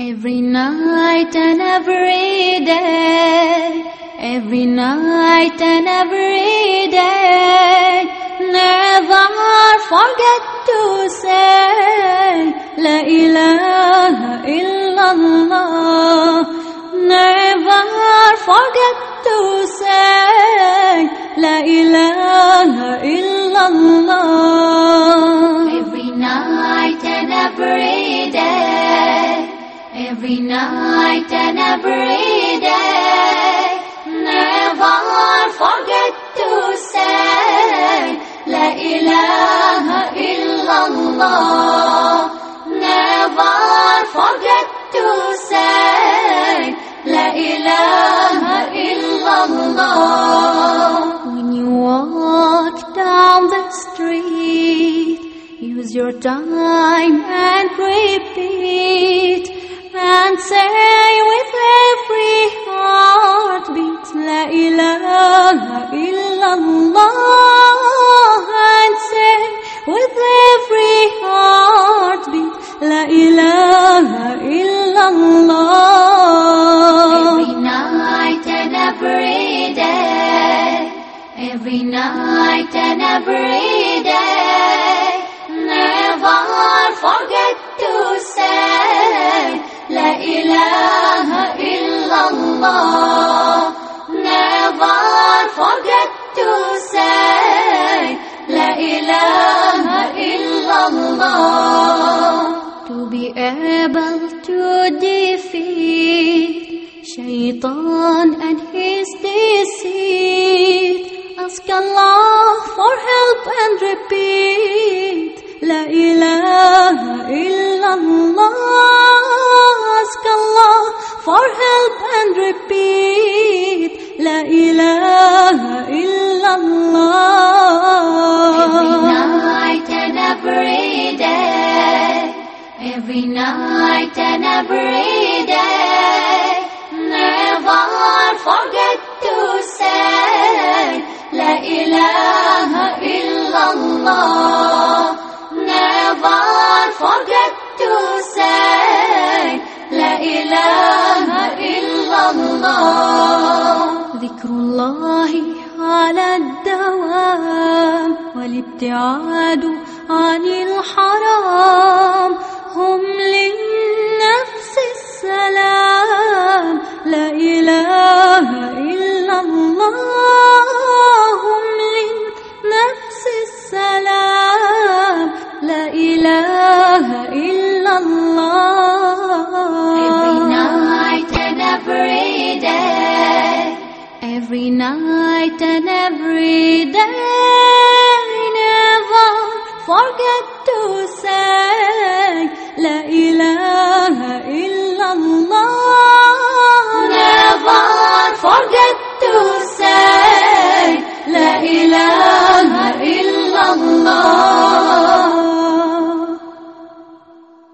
Every night and every day, every night and every day, never forget to say La ilaha illallah. Never forget to say La ilaha illallah. Every night and every day, never forget to say La ilaha illallah. Never forget to say La ilaha illallah. When you walk down the street, use your time and repeat and say with every heartbeat La ilaha illallah and say with every heartbeat La ilaha illallah La ilaha illallah. Never forget to say La ilaha illallah. To be able to defeat Shaitan and his deceit. Ask Allah for help and repeat La ilaha illallah. For help and repeat La ilaha illallah. Every night and every day. Every night and every day. Never forget to say La ilaha illallah. Never forget على الدوام والابتعاد عن الحرام. Every night and every day